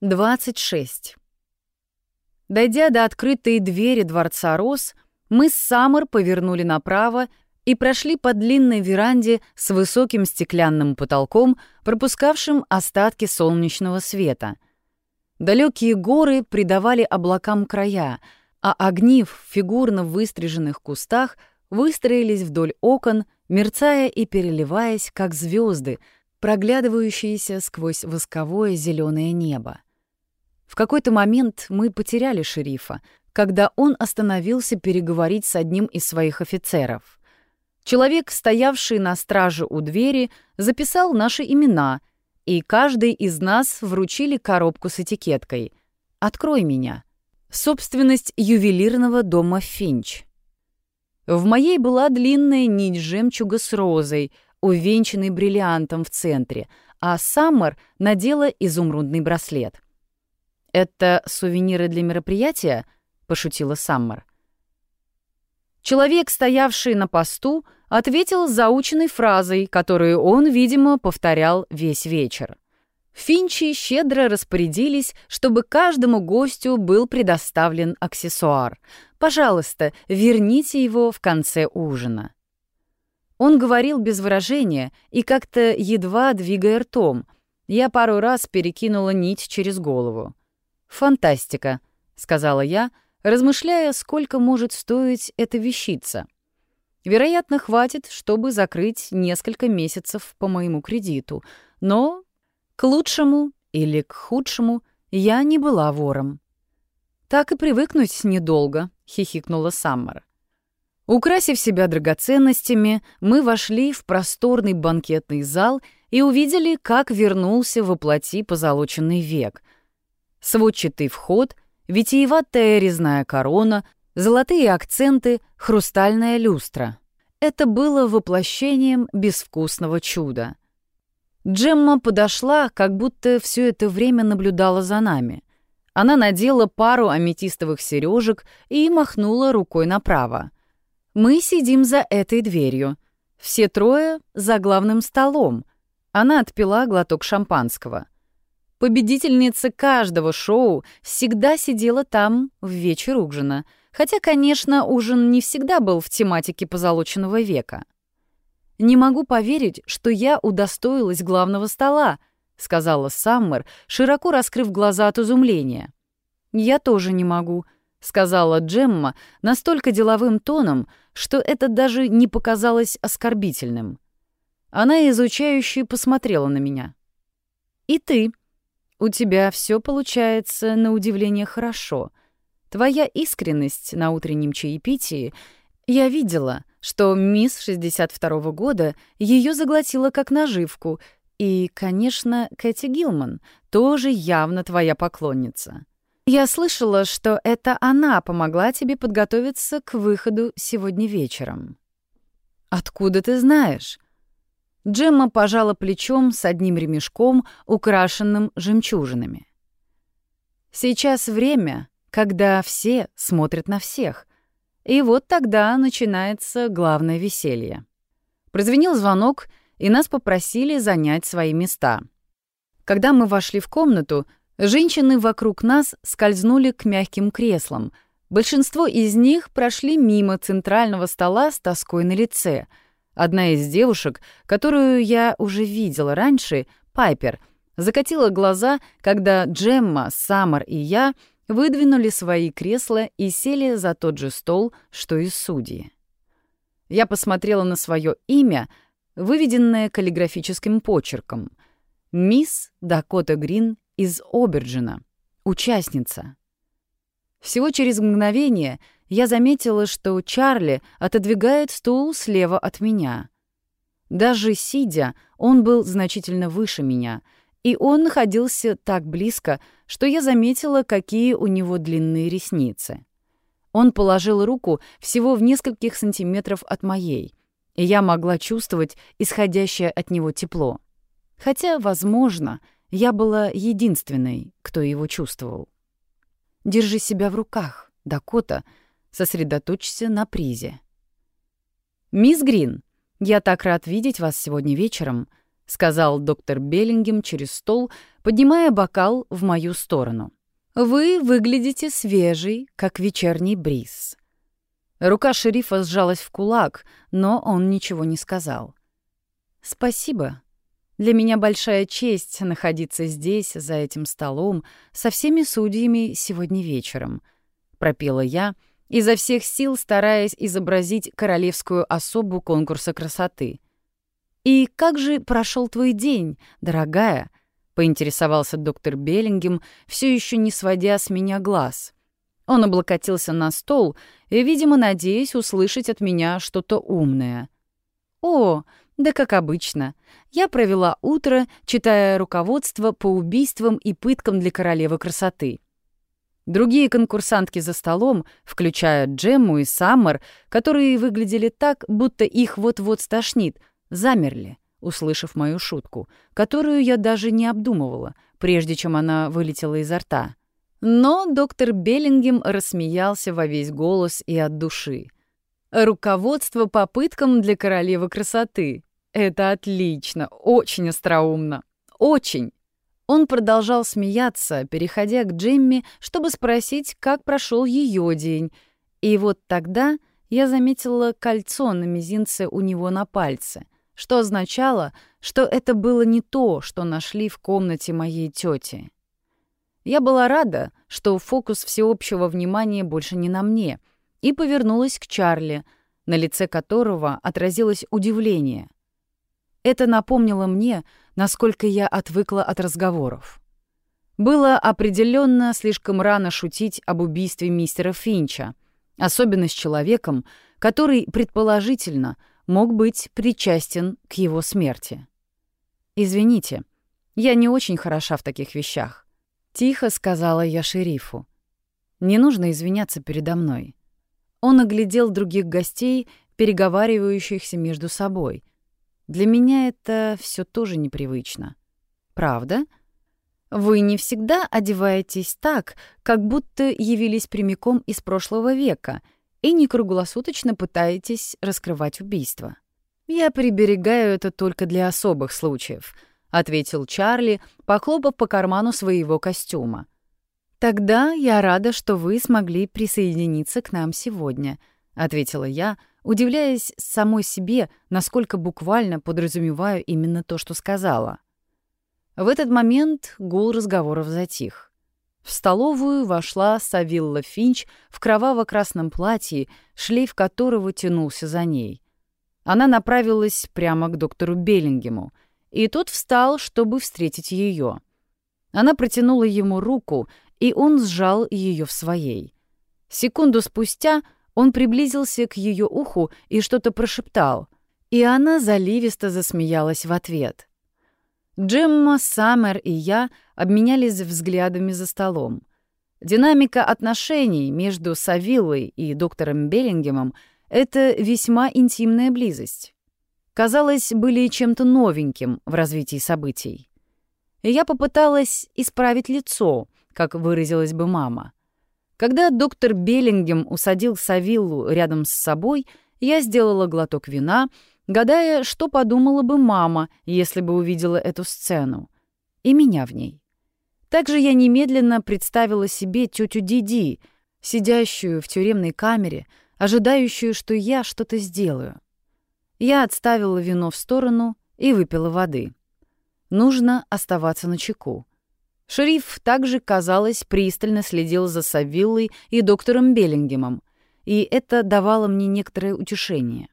26. Дойдя до открытой двери Дворца Рос, мы с Саммер повернули направо и прошли по длинной веранде с высоким стеклянным потолком, пропускавшим остатки солнечного света. Далекие горы придавали облакам края, а огни в фигурно выстриженных кустах выстроились вдоль окон, мерцая и переливаясь, как звезды, проглядывающиеся сквозь восковое зеленое небо. В какой-то момент мы потеряли шерифа, когда он остановился переговорить с одним из своих офицеров. Человек, стоявший на страже у двери, записал наши имена, и каждый из нас вручили коробку с этикеткой «Открой меня». Собственность ювелирного дома Финч. В моей была длинная нить жемчуга с розой, увенчанной бриллиантом в центре, а Саммер надела изумрудный браслет — «Это сувениры для мероприятия?» — пошутила Саммер. Человек, стоявший на посту, ответил заученной фразой, которую он, видимо, повторял весь вечер. Финчи щедро распорядились, чтобы каждому гостю был предоставлен аксессуар. Пожалуйста, верните его в конце ужина. Он говорил без выражения и как-то едва двигая ртом. Я пару раз перекинула нить через голову. «Фантастика», — сказала я, размышляя, сколько может стоить эта вещица. Вероятно, хватит, чтобы закрыть несколько месяцев по моему кредиту, но к лучшему или к худшему я не была вором. «Так и привыкнуть недолго», — хихикнула Саммер. Украсив себя драгоценностями, мы вошли в просторный банкетный зал и увидели, как вернулся во плоти позолоченный век — сводчатый вход, витиеватая резная корона, золотые акценты, хрустальная люстра. Это было воплощением безвкусного чуда. Джемма подошла, как будто все это время наблюдала за нами. Она надела пару аметистовых сережек и махнула рукой направо. «Мы сидим за этой дверью. Все трое за главным столом». Она отпила глоток шампанского — Победительница каждого шоу всегда сидела там в вечер ужина, хотя, конечно, ужин не всегда был в тематике позолоченного века. «Не могу поверить, что я удостоилась главного стола», — сказала Саммер, широко раскрыв глаза от изумления. «Я тоже не могу», — сказала Джемма настолько деловым тоном, что это даже не показалось оскорбительным. Она изучающе посмотрела на меня. «И ты», у тебя все получается на удивление хорошо. Твоя искренность на утреннем чаепитии. Я видела, что мисс 62 -го года ее заглотила как наживку, и, конечно, Кэти Гилман тоже явно твоя поклонница. Я слышала, что это она помогла тебе подготовиться к выходу сегодня вечером. Откуда ты знаешь? Джемма пожала плечом с одним ремешком, украшенным жемчужинами. Сейчас время, когда все смотрят на всех. И вот тогда начинается главное веселье. Прозвенел звонок, и нас попросили занять свои места. Когда мы вошли в комнату, женщины вокруг нас скользнули к мягким креслам. Большинство из них прошли мимо центрального стола с тоской на лице — Одна из девушек, которую я уже видела раньше, Пайпер, закатила глаза, когда Джемма, Саммер и я выдвинули свои кресла и сели за тот же стол, что и судьи. Я посмотрела на свое имя, выведенное каллиграфическим почерком. «Мисс Дакота Грин из Оберджина. Участница». Всего через мгновение — я заметила, что Чарли отодвигает стул слева от меня. Даже сидя, он был значительно выше меня, и он находился так близко, что я заметила, какие у него длинные ресницы. Он положил руку всего в нескольких сантиметров от моей, и я могла чувствовать исходящее от него тепло. Хотя, возможно, я была единственной, кто его чувствовал. «Держи себя в руках, Дакота», Сосредоточься на призе. «Мисс Грин, я так рад видеть вас сегодня вечером», — сказал доктор Беллингем через стол, поднимая бокал в мою сторону. «Вы выглядите свежий, как вечерний бриз». Рука шерифа сжалась в кулак, но он ничего не сказал. «Спасибо. Для меня большая честь находиться здесь, за этим столом, со всеми судьями сегодня вечером», — пропела я, изо всех сил стараясь изобразить королевскую особу конкурса красоты. «И как же прошел твой день, дорогая?» — поинтересовался доктор Беллингем, все еще не сводя с меня глаз. Он облокотился на стол и, видимо, надеясь услышать от меня что-то умное. «О, да как обычно. Я провела утро, читая руководство по убийствам и пыткам для королевы красоты. Другие конкурсантки за столом, включая Джемму и Саммер, которые выглядели так, будто их вот-вот стошнит, замерли, услышав мою шутку, которую я даже не обдумывала, прежде чем она вылетела изо рта. Но доктор Беллингем рассмеялся во весь голос и от души. «Руководство по пыткам для королевы красоты. Это отлично, очень остроумно. Очень!» Он продолжал смеяться, переходя к Джемми, чтобы спросить, как прошел ее день. И вот тогда я заметила кольцо на мизинце у него на пальце, что означало, что это было не то, что нашли в комнате моей тети. Я была рада, что фокус всеобщего внимания больше не на мне, и повернулась к Чарли, на лице которого отразилось удивление. Это напомнило мне, насколько я отвыкла от разговоров. Было определенно слишком рано шутить об убийстве мистера Финча, особенно с человеком, который, предположительно, мог быть причастен к его смерти. «Извините, я не очень хороша в таких вещах», — тихо сказала я шерифу. «Не нужно извиняться передо мной». Он оглядел других гостей, переговаривающихся между собой — для меня это все тоже непривычно. Правда? Вы не всегда одеваетесь так, как будто явились прямиком из прошлого века и не круглосуточно пытаетесь раскрывать убийство. Я приберегаю это только для особых случаев, ответил Чарли, похлопав по карману своего костюма. Тогда я рада, что вы смогли присоединиться к нам сегодня, ответила я, удивляясь самой себе, насколько буквально подразумеваю именно то, что сказала. В этот момент гул разговоров затих. В столовую вошла Савилла Финч в кроваво-красном платье, шлейф которого тянулся за ней. Она направилась прямо к доктору Беллингему, и тот встал, чтобы встретить ее. Она протянула ему руку, и он сжал ее в своей. Секунду спустя — он приблизился к ее уху и что-то прошептал, и она заливисто засмеялась в ответ. Джемма, Саммер и я обменялись взглядами за столом. Динамика отношений между Савиллой и доктором Беллингемом — это весьма интимная близость. Казалось, были чем-то новеньким в развитии событий. Я попыталась исправить лицо, как выразилась бы мама. Когда доктор Беллингем усадил Савиллу рядом с собой, я сделала глоток вина, гадая, что подумала бы мама, если бы увидела эту сцену. И меня в ней. Также я немедленно представила себе тетю Диди, сидящую в тюремной камере, ожидающую, что я что-то сделаю. Я отставила вино в сторону и выпила воды. Нужно оставаться на чеку. Шериф также, казалось, пристально следил за Савиллой и доктором Беллингемом, и это давало мне некоторое утешение.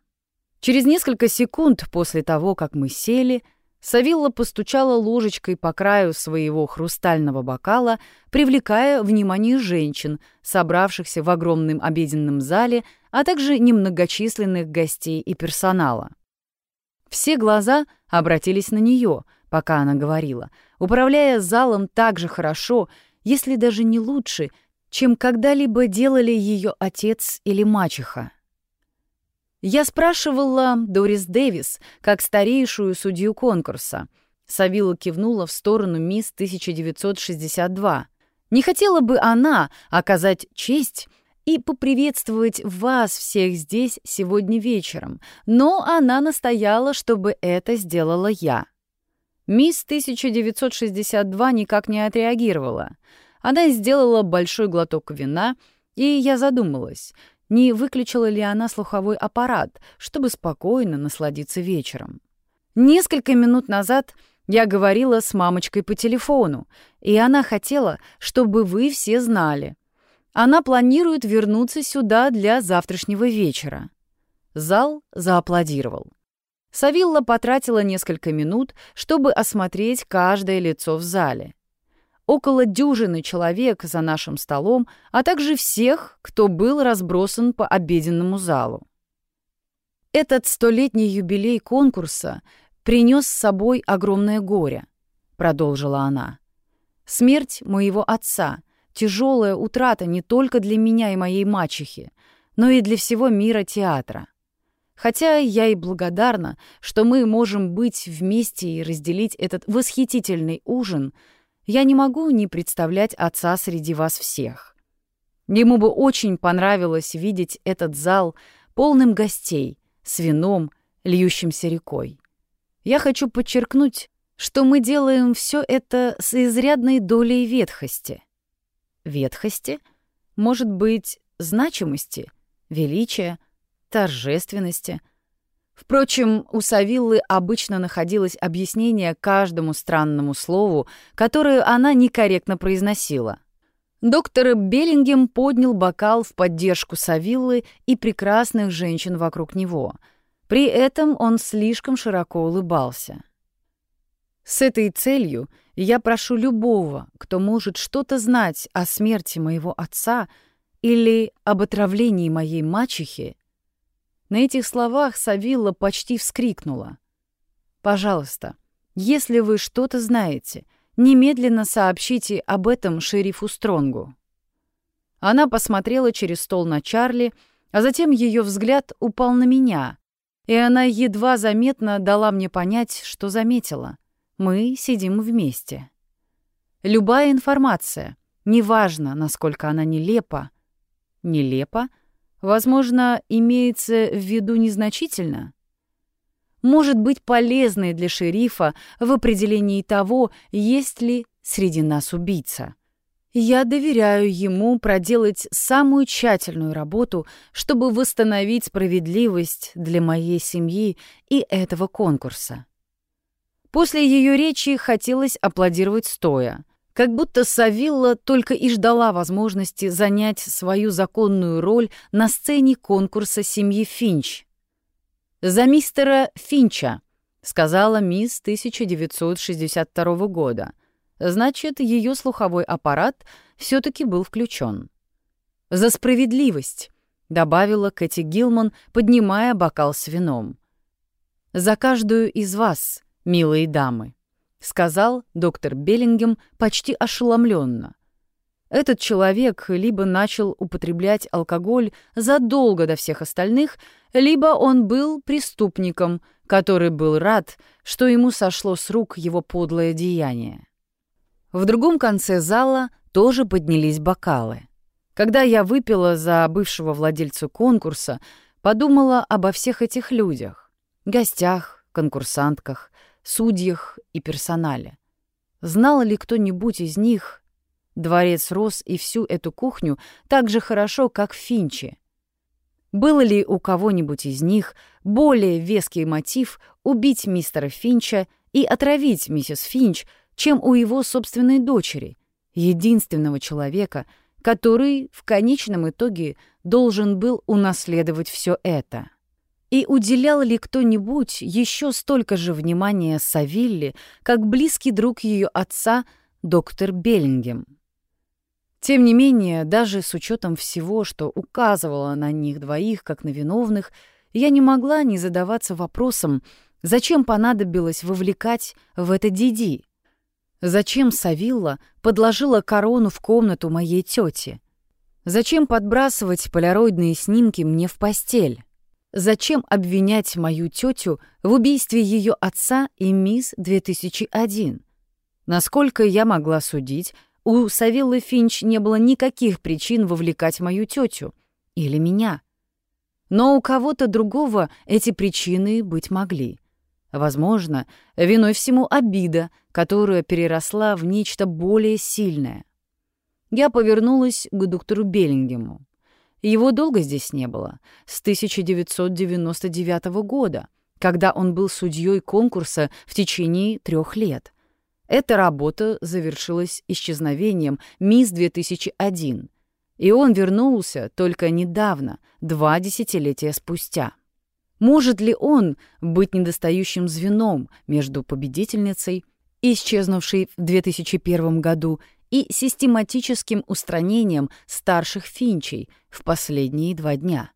Через несколько секунд после того, как мы сели, Савилла постучала ложечкой по краю своего хрустального бокала, привлекая внимание женщин, собравшихся в огромном обеденном зале, а также немногочисленных гостей и персонала. Все глаза обратились на нее, пока она говорила, управляя залом так же хорошо, если даже не лучше, чем когда-либо делали ее отец или мачеха. Я спрашивала Дорис Дэвис, как старейшую судью конкурса. Савила кивнула в сторону мисс 1962. Не хотела бы она оказать честь и поприветствовать вас всех здесь сегодня вечером, но она настояла, чтобы это сделала я. Мисс 1962 никак не отреагировала. Она сделала большой глоток вина, и я задумалась, не выключила ли она слуховой аппарат, чтобы спокойно насладиться вечером. Несколько минут назад я говорила с мамочкой по телефону, и она хотела, чтобы вы все знали. Она планирует вернуться сюда для завтрашнего вечера. Зал зааплодировал. Савилла потратила несколько минут, чтобы осмотреть каждое лицо в зале. Около дюжины человек за нашим столом, а также всех, кто был разбросан по обеденному залу. Этот столетний юбилей конкурса принес с собой огромное горе, продолжила она. Смерть моего отца — тяжелая утрата не только для меня и моей мачехи, но и для всего мира театра. Хотя я и благодарна, что мы можем быть вместе и разделить этот восхитительный ужин, я не могу не представлять отца среди вас всех. Ему бы очень понравилось видеть этот зал полным гостей, с вином, льющимся рекой. Я хочу подчеркнуть, что мы делаем все это с изрядной долей ветхости. Ветхости? Может быть, значимости, величия, торжественности. Впрочем, у Савиллы обычно находилось объяснение каждому странному слову, которое она некорректно произносила. Доктор Беллингем поднял бокал в поддержку Савиллы и прекрасных женщин вокруг него. При этом он слишком широко улыбался. С этой целью я прошу любого, кто может что-то знать о смерти моего отца или об отравлении моей мачехи, на этих словах Савилла почти вскрикнула. «Пожалуйста, если вы что-то знаете, немедленно сообщите об этом шерифу Стронгу». Она посмотрела через стол на Чарли, а затем ее взгляд упал на меня, и она едва заметно дала мне понять, что заметила. Мы сидим вместе. Любая информация, неважно, насколько она нелепа, нелепа — возможно, имеется в виду незначительно, может быть полезной для шерифа в определении того, есть ли среди нас убийца. Я доверяю ему проделать самую тщательную работу, чтобы восстановить справедливость для моей семьи и этого конкурса. После ее речи хотелось аплодировать стоя — как будто Савилла только и ждала возможности занять свою законную роль на сцене конкурса семьи Финч. «За мистера Финча», — сказала мисс 1962 года. Значит, ее слуховой аппарат все таки был включен. «За справедливость», — добавила Кэти Гилман, поднимая бокал с вином. «За каждую из вас, милые дамы» сказал доктор Беллингем почти ошеломленно. Этот человек либо начал употреблять алкоголь задолго до всех остальных, либо он был преступником, который был рад, что ему сошло с рук его подлое деяние. В другом конце зала тоже поднялись бокалы. Когда я выпила за бывшего владельца конкурса, подумала обо всех этих людях, гостях, конкурсантках, судьях и персонале. Знал ли кто-нибудь из них дворец Рос и всю эту кухню так же хорошо, как Финчи? Был ли у кого-нибудь из них более веский мотив убить мистера Финча и отравить миссис Финч, чем у его собственной дочери, единственного человека, который в конечном итоге должен был унаследовать все это? И уделял ли кто-нибудь еще столько же внимания Савилле, как близкий друг ее отца, доктор Беллингем? Тем не менее, даже с учетом всего, что указывало на них двоих как на виновных, я не могла не задаваться вопросом, зачем понадобилось вовлекать в это Диди? Зачем Савилла подложила корону в комнату моей тети? Зачем подбрасывать полироидные снимки мне в постель? Зачем обвинять мою тетю в убийстве ее отца и мисс 2001? Насколько я могла судить, у Савиллы Финч не было никаких причин вовлекать мою тетю или меня. Но у кого-то другого эти причины быть могли. Возможно, виной всему обида, которая переросла в нечто более сильное. Я повернулась к доктору Беллингему. Его долго здесь не было, с 1999 года, когда он был судьей конкурса в течение трех лет. Эта работа завершилась исчезновением Мисс 2001, и он вернулся только недавно, два десятилетия спустя. Может ли он быть недостающим звеном между победительницей, исчезнувшей в 2001 году, и систематическим устранением старших финчей в последние два дня?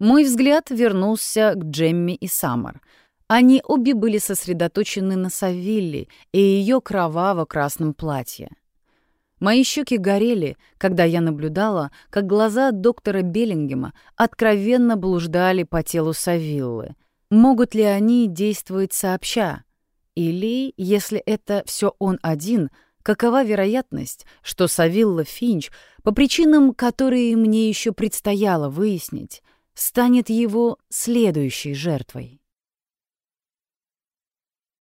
Мой взгляд вернулся к Джемми и Саммер. Они обе были сосредоточены на Савилле и ее кроваво-красном платье. Мои щеки горели, когда я наблюдала, как глаза доктора Беллингема откровенно блуждали по телу Савиллы. Могут ли они действовать сообща? Или, если это все он один, какова вероятность, что Савилла Финч, по причинам, которые мне еще предстояло выяснить, станет его следующей жертвой?